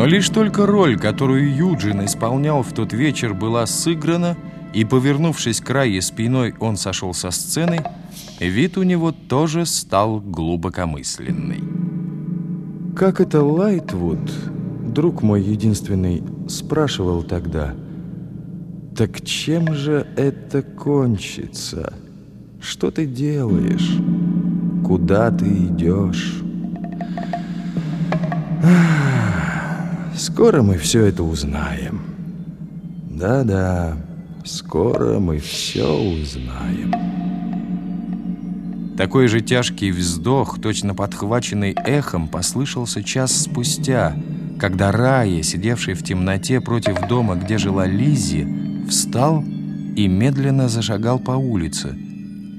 Но лишь только роль, которую Юджин исполнял в тот вечер, была сыграна, и, повернувшись к Рае спиной, он сошел со сцены, вид у него тоже стал глубокомысленный. Как это Лайтвуд, друг мой единственный, спрашивал тогда, «Так чем же это кончится? Что ты делаешь? Куда ты идешь?» Скоро мы все это узнаем. Да-да, скоро мы все узнаем. Такой же тяжкий вздох, точно подхваченный эхом, послышался час спустя, когда Рая, сидевший в темноте против дома, где жила Лиззи, встал и медленно зашагал по улице,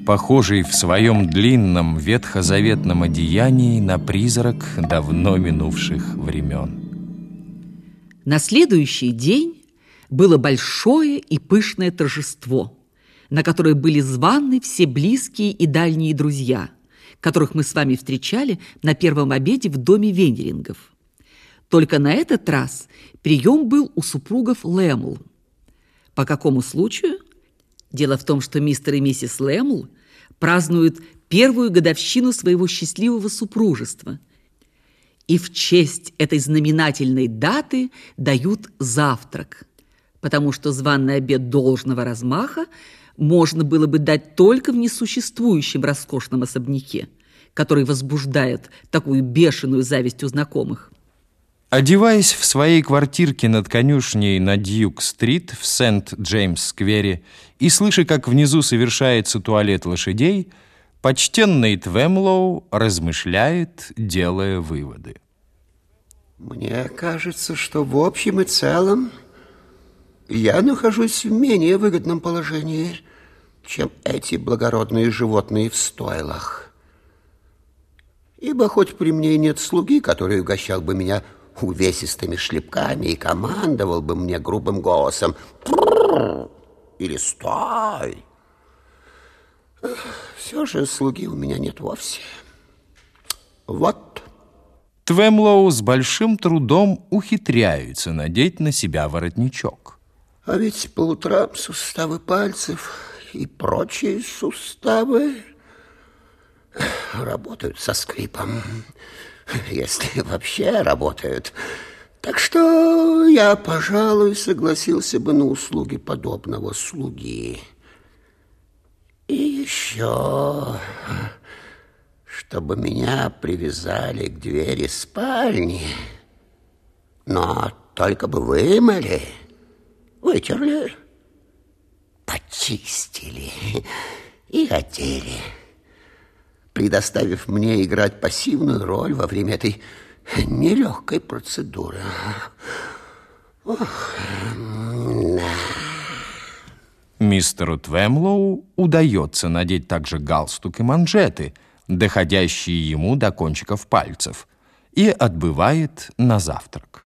похожий в своем длинном ветхозаветном одеянии на призрак давно минувших времен. На следующий день было большое и пышное торжество, на которое были званы все близкие и дальние друзья, которых мы с вами встречали на первом обеде в доме Венерингов. Только на этот раз прием был у супругов Лэмл. По какому случаю? Дело в том, что мистер и миссис Лэмл празднуют первую годовщину своего счастливого супружества – и в честь этой знаменательной даты дают завтрак, потому что званный обед должного размаха можно было бы дать только в несуществующем роскошном особняке, который возбуждает такую бешеную зависть у знакомых. Одеваясь в своей квартирке над конюшней на Дьюк-стрит в Сент-Джеймс-сквере и слыша, как внизу совершается туалет лошадей, почтенный Твемлоу размышляет, делая выводы. Мне кажется, что в общем и целом я нахожусь в менее выгодном положении, чем эти благородные животные в стойлах. Ибо хоть при мне нет слуги, который угощал бы меня увесистыми шлепками и командовал бы мне грубым голосом или «Стой!», все же слуги у меня нет вовсе. Вот Твемлоу с большим трудом ухитряются надеть на себя воротничок. А ведь по утрам суставы пальцев и прочие суставы работают со скрипом, если вообще работают. Так что я, пожалуй, согласился бы на услуги подобного слуги. Еще чтобы меня привязали к двери спальни. Но только бы вымыли, вытерли, почистили и одели, предоставив мне играть пассивную роль во время этой нелегкой процедуры. Ох, да. Мистеру Твемлоу удается надеть также галстук и манжеты – доходящие ему до кончиков пальцев, и отбывает на завтрак.